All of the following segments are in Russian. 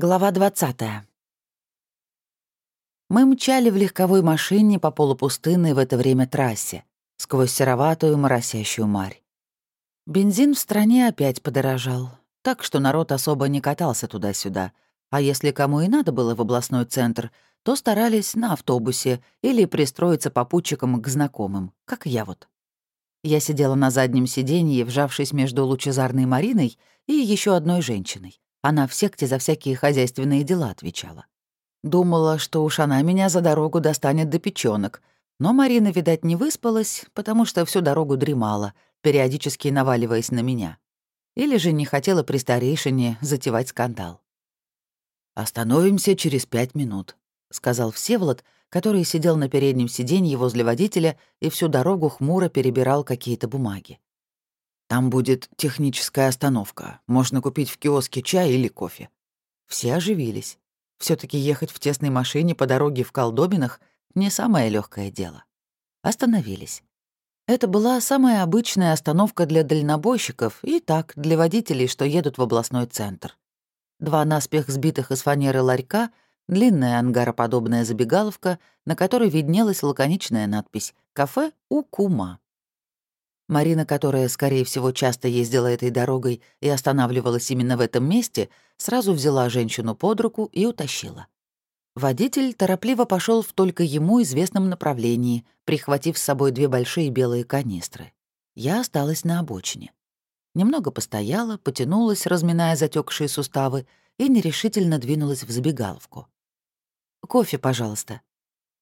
Глава 20. Мы мчали в легковой машине по полупустынной в это время трассе, сквозь сероватую моросящую марь. Бензин в стране опять подорожал, так что народ особо не катался туда-сюда, а если кому и надо было в областной центр, то старались на автобусе или пристроиться попутчикам к знакомым, как я вот. Я сидела на заднем сиденье, вжавшись между лучезарной Мариной и еще одной женщиной. Она в секте за всякие хозяйственные дела отвечала. Думала, что уж она меня за дорогу достанет до печёнок, но Марина, видать, не выспалась, потому что всю дорогу дремала, периодически наваливаясь на меня. Или же не хотела при старейшине затевать скандал. «Остановимся через пять минут», — сказал Всеволод, который сидел на переднем сиденье возле водителя и всю дорогу хмуро перебирал какие-то бумаги. Там будет техническая остановка. Можно купить в киоске чай или кофе. Все оживились. все таки ехать в тесной машине по дороге в колдобинах — не самое легкое дело. Остановились. Это была самая обычная остановка для дальнобойщиков и так, для водителей, что едут в областной центр. Два наспех сбитых из фанеры ларька, длинная ангароподобная забегаловка, на которой виднелась лаконичная надпись «Кафе у Кума». Марина, которая, скорее всего, часто ездила этой дорогой и останавливалась именно в этом месте, сразу взяла женщину под руку и утащила. Водитель торопливо пошел в только ему известном направлении, прихватив с собой две большие белые канистры. Я осталась на обочине. Немного постояла, потянулась, разминая затекшие суставы, и нерешительно двинулась в забегаловку. «Кофе, пожалуйста»,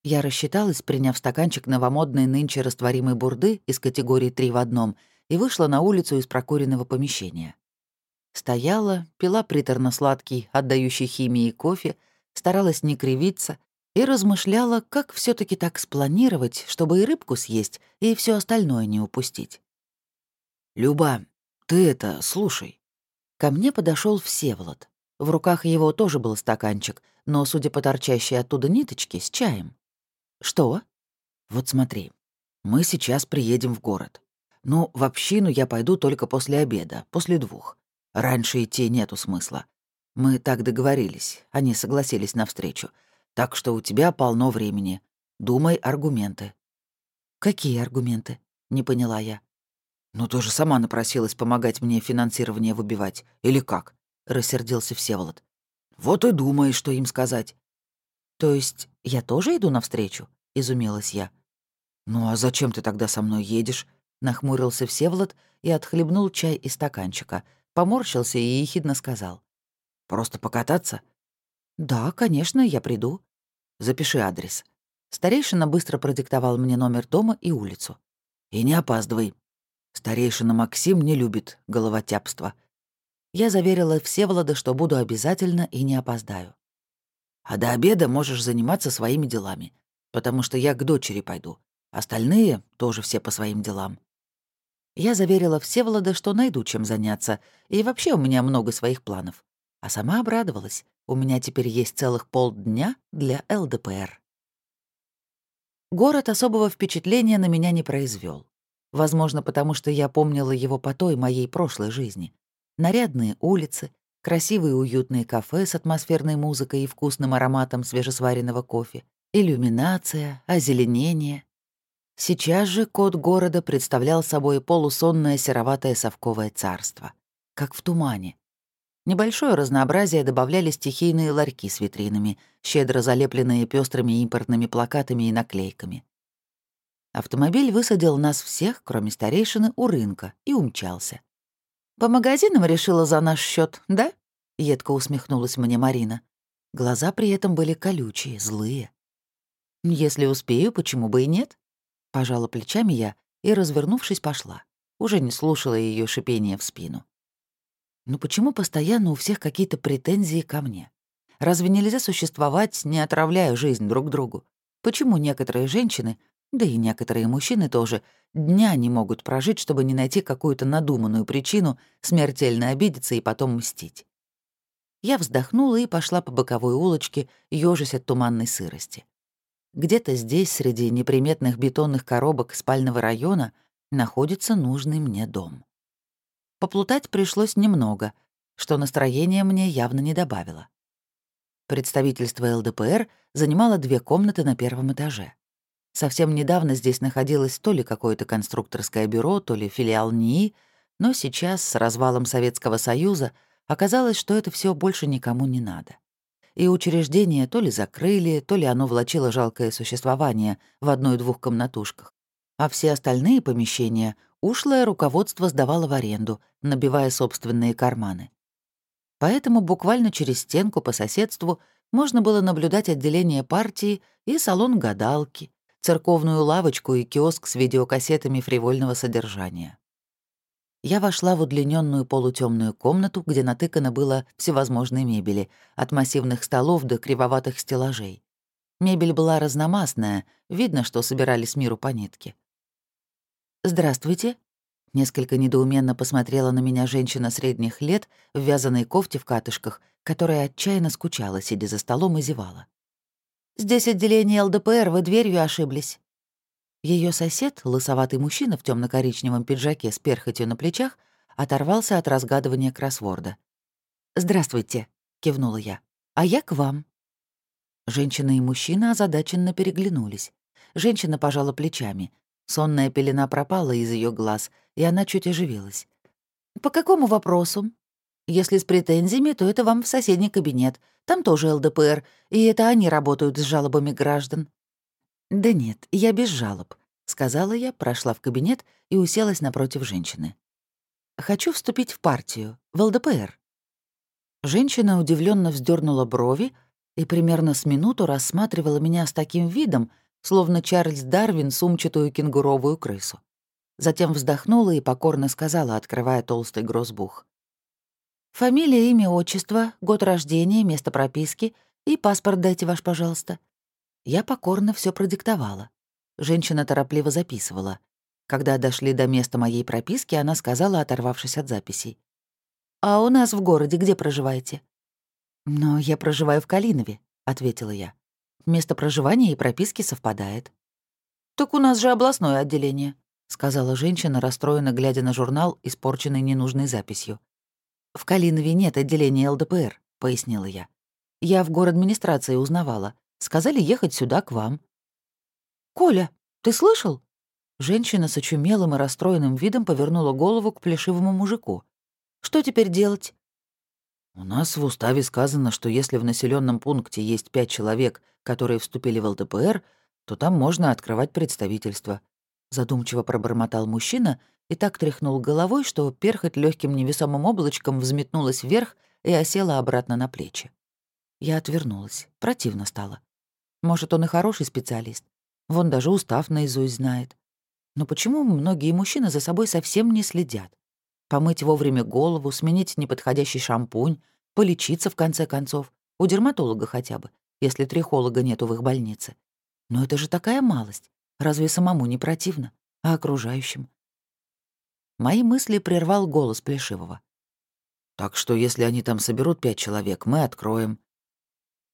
я рассчиталась, приняв стаканчик новомодной нынче растворимой бурды из категории «три в одном» и вышла на улицу из прокуренного помещения. Стояла, пила приторно-сладкий, отдающий химии кофе, старалась не кривиться и размышляла, как все таки так спланировать, чтобы и рыбку съесть, и все остальное не упустить. «Люба, ты это, слушай». Ко мне подошел Всеволод. В руках его тоже был стаканчик, но, судя по торчащей оттуда ниточке, с чаем. «Что?» «Вот смотри, мы сейчас приедем в город. Ну, в общину я пойду только после обеда, после двух. Раньше идти нету смысла. Мы так договорились, они согласились на встречу. Так что у тебя полно времени. Думай аргументы». «Какие аргументы?» — не поняла я. «Ну, ты же сама напросилась помогать мне финансирование выбивать. Или как?» — рассердился Всеволод. «Вот и думай, что им сказать. «То есть я тоже иду навстречу?» — изумилась я. «Ну а зачем ты тогда со мной едешь?» — нахмурился Всеволод и отхлебнул чай из стаканчика, поморщился и ехидно сказал. «Просто покататься?» «Да, конечно, я приду». «Запиши адрес». Старейшина быстро продиктовал мне номер дома и улицу. «И не опаздывай. Старейшина Максим не любит головотяпство». Я заверила Всеволода, что буду обязательно и не опоздаю. А до обеда можешь заниматься своими делами, потому что я к дочери пойду. Остальные тоже все по своим делам». Я заверила Всеволода, что найду чем заняться, и вообще у меня много своих планов. А сама обрадовалась. У меня теперь есть целых полдня для ЛДПР. Город особого впечатления на меня не произвел. Возможно, потому что я помнила его по той моей прошлой жизни. Нарядные улицы, красивые уютные кафе с атмосферной музыкой и вкусным ароматом свежесваренного кофе, иллюминация, озеленение. Сейчас же код города представлял собой полусонное сероватое совковое царство, как в тумане. Небольшое разнообразие добавляли стихийные ларьки с витринами, щедро залепленные пестрыми импортными плакатами и наклейками. Автомобиль высадил нас всех, кроме старейшины, у рынка и умчался. «По магазинам решила за наш счет, да?» — едко усмехнулась мне Марина. Глаза при этом были колючие, злые. «Если успею, почему бы и нет?» Пожала плечами я и, развернувшись, пошла. Уже не слушала ее шипение в спину. «Ну почему постоянно у всех какие-то претензии ко мне? Разве нельзя существовать, не отравляя жизнь друг другу? Почему некоторые женщины да и некоторые мужчины тоже дня не могут прожить, чтобы не найти какую-то надуманную причину смертельно обидеться и потом мстить. Я вздохнула и пошла по боковой улочке, ёжась от туманной сырости. Где-то здесь, среди неприметных бетонных коробок спального района, находится нужный мне дом. Поплутать пришлось немного, что настроение мне явно не добавило. Представительство ЛДПР занимало две комнаты на первом этаже. Совсем недавно здесь находилось то ли какое-то конструкторское бюро, то ли филиал НИИ, но сейчас, с развалом Советского Союза, оказалось, что это все больше никому не надо. И учреждение то ли закрыли, то ли оно влачило жалкое существование в одной-двух комнатушках. А все остальные помещения ушлое руководство сдавало в аренду, набивая собственные карманы. Поэтому буквально через стенку по соседству можно было наблюдать отделение партии и салон гадалки, церковную лавочку и киоск с видеокассетами фривольного содержания. Я вошла в удлиненную полутемную комнату, где натыкано было всевозможной мебели, от массивных столов до кривоватых стеллажей. Мебель была разномастная, видно, что собирались миру по нитке. «Здравствуйте», — несколько недоуменно посмотрела на меня женщина средних лет в вязаной кофте в катышках, которая отчаянно скучала, сидя за столом и зевала. «Здесь отделение ЛДПР, вы дверью ошиблись». Ее сосед, лысоватый мужчина в темно коричневом пиджаке с перхотью на плечах, оторвался от разгадывания кроссворда. «Здравствуйте», — кивнула я. «А я к вам». Женщина и мужчина озадаченно переглянулись. Женщина пожала плечами. Сонная пелена пропала из ее глаз, и она чуть оживилась. «По какому вопросу?» «Если с претензиями, то это вам в соседний кабинет. Там тоже ЛДПР, и это они работают с жалобами граждан». «Да нет, я без жалоб», — сказала я, прошла в кабинет и уселась напротив женщины. «Хочу вступить в партию, в ЛДПР». Женщина удивленно вздернула брови и примерно с минуту рассматривала меня с таким видом, словно Чарльз Дарвин сумчатую кенгуровую крысу. Затем вздохнула и покорно сказала, открывая толстый грозбух. «Фамилия, имя, отчество, год рождения, место прописки и паспорт дайте ваш, пожалуйста. Я покорно все продиктовала. Женщина торопливо записывала. Когда дошли до места моей прописки, она сказала, оторвавшись от записей. «А у нас в городе где проживаете?» «Но я проживаю в Калинове», — ответила я. «Место проживания и прописки совпадает». «Так у нас же областное отделение», — сказала женщина, расстроенно глядя на журнал, испорченный ненужной записью. «В Калинове нет отделения ЛДПР», — пояснила я. «Я в город администрации узнавала. Сказали ехать сюда, к вам». «Коля, ты слышал?» Женщина с очумелым и расстроенным видом повернула голову к плешивому мужику. «Что теперь делать?» «У нас в уставе сказано, что если в населенном пункте есть пять человек, которые вступили в ЛДПР, то там можно открывать представительство», — задумчиво пробормотал мужчина и так тряхнул головой, что перхоть легким невесомым облачком взметнулась вверх и осела обратно на плечи. Я отвернулась. Противно стало. Может, он и хороший специалист. Вон даже устав наизусть знает. Но почему многие мужчины за собой совсем не следят? Помыть вовремя голову, сменить неподходящий шампунь, полечиться, в конце концов, у дерматолога хотя бы, если трихолога нету в их больнице. Но это же такая малость. Разве самому не противно? А окружающим? Мои мысли прервал голос Плешивого. «Так что, если они там соберут пять человек, мы откроем».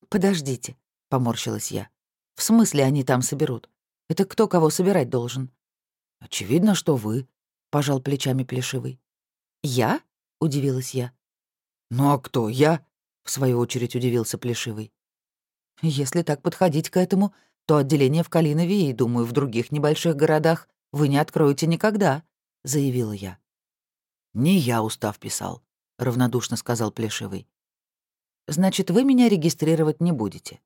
«Подождите», поморщилась я. «В смысле они там соберут? Это кто кого собирать должен?» «Очевидно, что вы», — пожал плечами Плешивый. «Я?» — удивилась я. «Ну а кто, я?» — в свою очередь удивился Плешивый. «Если так подходить к этому, то отделение в Калинове и, думаю, в других небольших городах вы не откроете никогда», — заявила я. «Не я устав писал», — равнодушно сказал Плешивый. «Значит, вы меня регистрировать не будете?»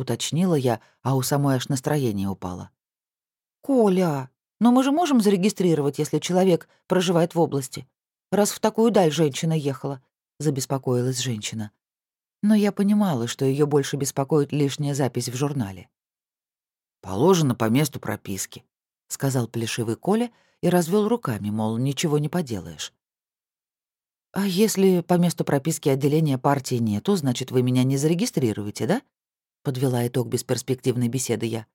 уточнила я, а у самой аж настроение упало. «Коля, но мы же можем зарегистрировать, если человек проживает в области. Раз в такую даль женщина ехала», — забеспокоилась женщина. Но я понимала, что ее больше беспокоит лишняя запись в журнале. «Положено по месту прописки», — сказал плешивый Коля и развел руками, мол, ничего не поделаешь. «А если по месту прописки отделения партии нету, значит, вы меня не зарегистрируете, да?» — подвела итог бесперспективной беседы я.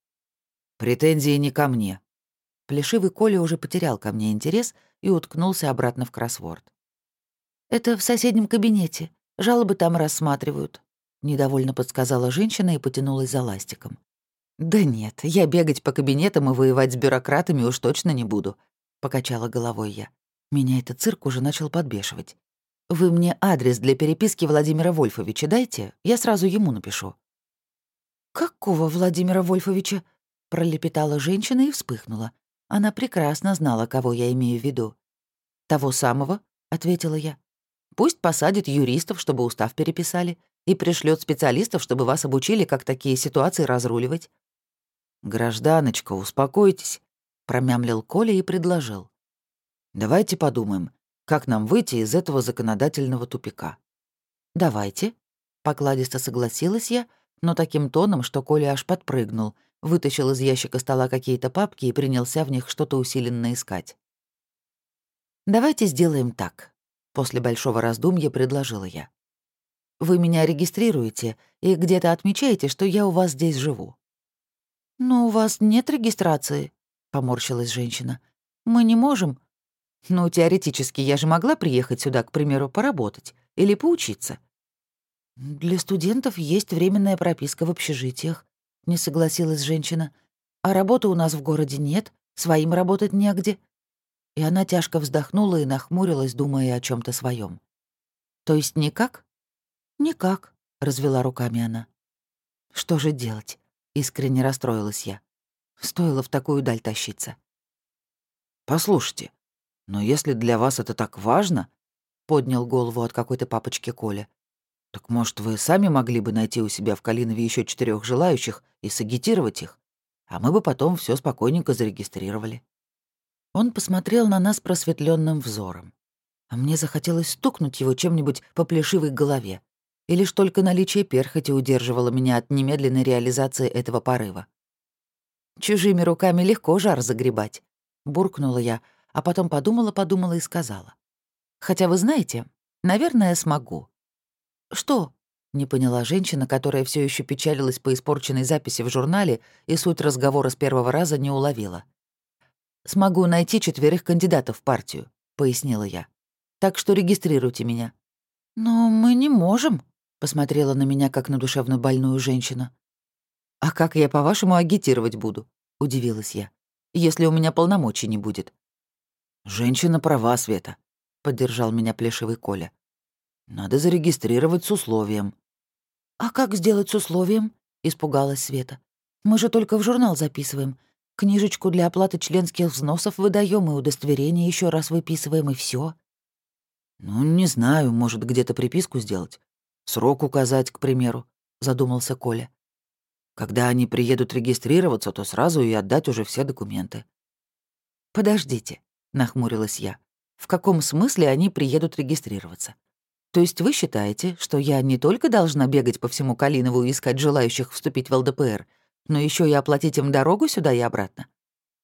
«Претензии не ко мне». Плешивый Коля уже потерял ко мне интерес и уткнулся обратно в кроссворд. «Это в соседнем кабинете. Жалобы там рассматривают», — недовольно подсказала женщина и потянулась за ластиком. «Да нет, я бегать по кабинетам и воевать с бюрократами уж точно не буду», — покачала головой я. Меня этот цирк уже начал подбешивать. Вы мне адрес для переписки Владимира Вольфовича дайте, я сразу ему напишу». «Какого Владимира Вольфовича?» — пролепетала женщина и вспыхнула. Она прекрасно знала, кого я имею в виду. «Того самого», — ответила я. «Пусть посадит юристов, чтобы устав переписали, и пришлет специалистов, чтобы вас обучили, как такие ситуации разруливать». «Гражданочка, успокойтесь», — промямлил Коля и предложил. «Давайте подумаем, как нам выйти из этого законодательного тупика?» «Давайте», — покладисто согласилась я, но таким тоном, что Коля аж подпрыгнул, вытащил из ящика стола какие-то папки и принялся в них что-то усиленно искать. «Давайте сделаем так», — после большого раздумья предложила я. «Вы меня регистрируете и где-то отмечаете, что я у вас здесь живу». «Но у вас нет регистрации», — поморщилась женщина. «Мы не можем. Ну, теоретически, я же могла приехать сюда, к примеру, поработать или поучиться. Для студентов есть временная прописка в общежитиях, не согласилась женщина. А работы у нас в городе нет, своим работать негде. И она тяжко вздохнула и нахмурилась, думая о чем то своем. То есть никак? Никак, развела руками она. Что же делать? Искренне расстроилась я. Стоило в такую даль тащиться. «Послушайте, но если для вас это так важно, поднял голову от какой-то папочки Коля, так может, вы сами могли бы найти у себя в Калинове еще четырех желающих и сагитировать их, а мы бы потом все спокойненько зарегистрировали. Он посмотрел на нас просветленным взором. А мне захотелось стукнуть его чем-нибудь по плешивой голове. И лишь только наличие перхоти удерживало меня от немедленной реализации этого порыва. «Чужими руками легко жар загребать», — буркнула я, а потом подумала-подумала и сказала. «Хотя вы знаете, наверное, смогу». «Что?» — не поняла женщина, которая все еще печалилась по испорченной записи в журнале и суть разговора с первого раза не уловила. «Смогу найти четверых кандидатов в партию», — пояснила я. «Так что регистрируйте меня». «Но мы не можем», — посмотрела на меня как на душевно больную женщину. «А как я, по-вашему, агитировать буду?» — удивилась я. «Если у меня полномочий не будет». «Женщина права, Света», — поддержал меня плешивый Коля. «Надо зарегистрировать с условием». «А как сделать с условием?» — испугалась Света. «Мы же только в журнал записываем. Книжечку для оплаты членских взносов выдаем и удостоверение еще раз выписываем, и все. «Ну, не знаю, может, где-то приписку сделать. Срок указать, к примеру», — задумался Коля. «Когда они приедут регистрироваться, то сразу и отдать уже все документы». «Подождите», нахмурилась я. В каком смысле они приедут регистрироваться? То есть вы считаете, что я не только должна бегать по всему Калинову и искать желающих вступить в ЛДПР, но еще и оплатить им дорогу сюда и обратно?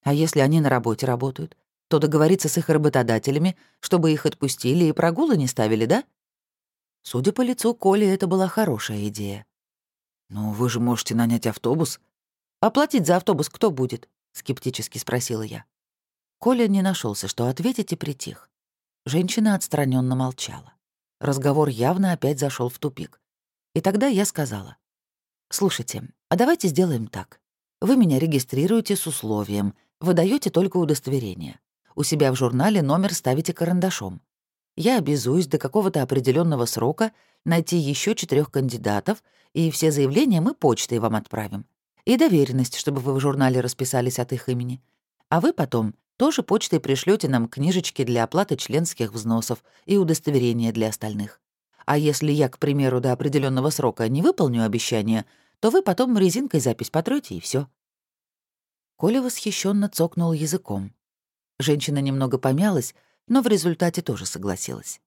А если они на работе работают, то договориться с их работодателями, чтобы их отпустили и прогулы не ставили, да? Судя по лицу Коли, это была хорошая идея. «Ну, вы же можете нанять автобус». «Оплатить за автобус кто будет?» — скептически спросила я. Коля не нашелся, что ответить, и притих. Женщина отстраненно молчала. Разговор явно опять зашел в тупик. И тогда я сказала. «Слушайте, а давайте сделаем так. Вы меня регистрируете с условием, выдаете только удостоверение. У себя в журнале номер ставите карандашом. Я обязуюсь до какого-то определенного срока найти еще четырех кандидатов, и все заявления мы почтой вам отправим. И доверенность, чтобы вы в журнале расписались от их имени. А вы потом тоже почтой пришлете нам книжечки для оплаты членских взносов и удостоверения для остальных. А если я, к примеру, до определенного срока не выполню обещание, то вы потом резинкой запись потрете и все. Коля восхищенно цокнул языком. Женщина немного помялась, но в результате тоже согласилась.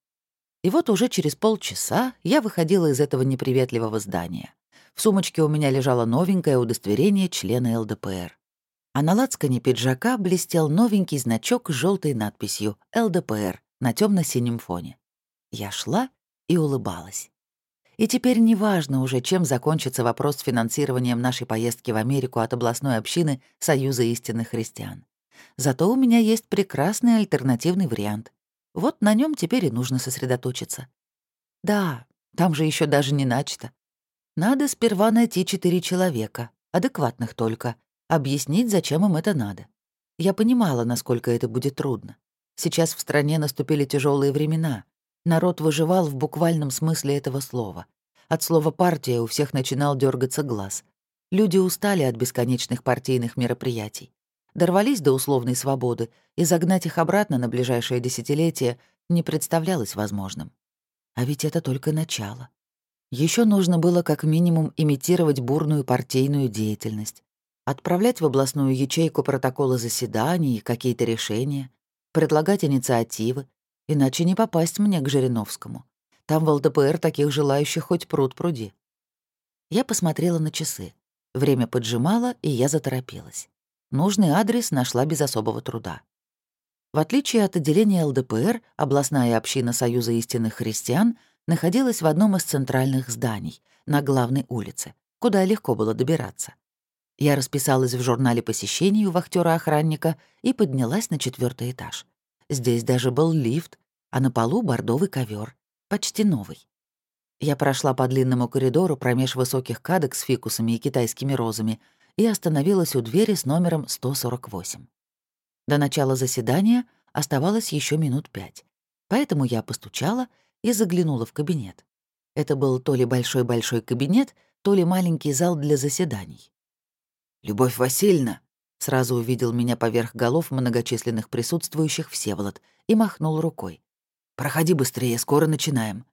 И вот уже через полчаса я выходила из этого неприветливого здания. В сумочке у меня лежало новенькое удостоверение члена ЛДПР а на лацкане пиджака блестел новенький значок с желтой надписью «ЛДПР» на темно синем фоне. Я шла и улыбалась. И теперь неважно уже, чем закончится вопрос с финансированием нашей поездки в Америку от областной общины Союза истинных христиан. Зато у меня есть прекрасный альтернативный вариант. Вот на нем теперь и нужно сосредоточиться. Да, там же еще даже не начато. Надо сперва найти четыре человека, адекватных только, объяснить, зачем им это надо. Я понимала, насколько это будет трудно. Сейчас в стране наступили тяжелые времена. Народ выживал в буквальном смысле этого слова. От слова «партия» у всех начинал дергаться глаз. Люди устали от бесконечных партийных мероприятий. Дорвались до условной свободы, и загнать их обратно на ближайшее десятилетие не представлялось возможным. А ведь это только начало. Еще нужно было как минимум имитировать бурную партийную деятельность, отправлять в областную ячейку протоколы заседаний и какие-то решения, предлагать инициативы, иначе не попасть мне к Жириновскому. Там в ЛДПР таких желающих хоть пруд пруди. Я посмотрела на часы. Время поджимало, и я заторопилась. Нужный адрес нашла без особого труда. В отличие от отделения ЛДПР, областная община Союза истинных христиан находилась в одном из центральных зданий, на главной улице, куда легко было добираться. Я расписалась в журнале посещений у вахтера-охранника и поднялась на четвертый этаж. Здесь даже был лифт, а на полу бордовый ковер, почти новый. Я прошла по длинному коридору промеж высоких кадок с фикусами и китайскими розами и остановилась у двери с номером 148. До начала заседания оставалось еще минут пять. Поэтому я постучала и заглянула в кабинет. Это был то ли большой-большой кабинет, то ли маленький зал для заседаний. «Любовь Васильевна!» Сразу увидел меня поверх голов многочисленных присутствующих Всеволод и махнул рукой. «Проходи быстрее, скоро начинаем».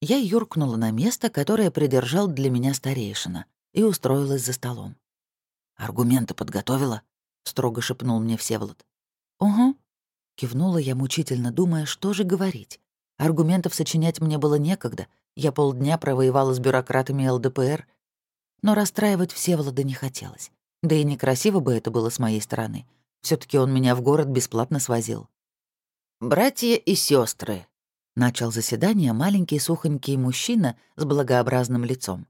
Я юркнула на место, которое придержал для меня старейшина, и устроилась за столом. «Аргументы подготовила?» строго шепнул мне Всеволод. «Угу», — кивнула я мучительно, думая, что же говорить. Аргументов сочинять мне было некогда. Я полдня провоевала с бюрократами ЛДПР. Но расстраивать Всеволода не хотелось. Да и некрасиво бы это было с моей стороны. все таки он меня в город бесплатно свозил. «Братья и сестры, начал заседание маленький сухонький мужчина с благообразным лицом.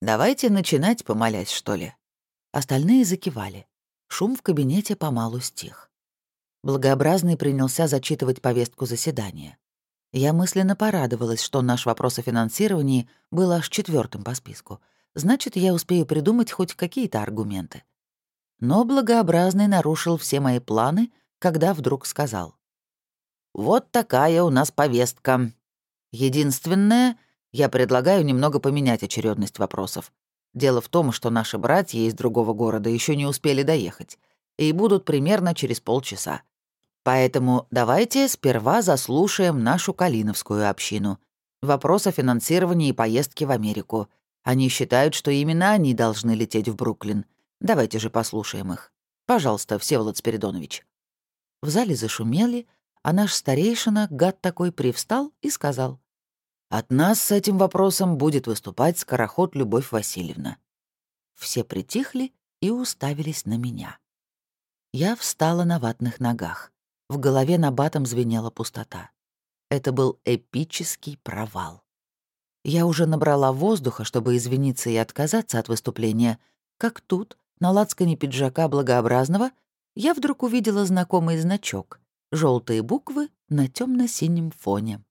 «Давайте начинать, помолясь, что ли?» Остальные закивали. Шум в кабинете помалу стих. Благообразный принялся зачитывать повестку заседания. Я мысленно порадовалась, что наш вопрос о финансировании был аж четвертым по списку. Значит, я успею придумать хоть какие-то аргументы. Но Благообразный нарушил все мои планы, когда вдруг сказал. «Вот такая у нас повестка. Единственное, я предлагаю немного поменять очередность вопросов. Дело в том, что наши братья из другого города еще не успели доехать и будут примерно через полчаса. Поэтому давайте сперва заслушаем нашу Калиновскую общину. Вопрос о финансировании поездки в Америку. Они считают, что именно они должны лететь в Бруклин. Давайте же послушаем их. Пожалуйста, Всеволод Спиридонович». В зале зашумели, а наш старейшина, гад такой, привстал и сказал. От нас с этим вопросом будет выступать скороход Любовь Васильевна. Все притихли и уставились на меня. Я встала на ватных ногах. В голове на батом звенела пустота. Это был эпический провал. Я уже набрала воздуха, чтобы извиниться и отказаться от выступления, как тут, на лацкане пиджака благообразного, я вдруг увидела знакомый значок — желтые буквы на темно синем фоне.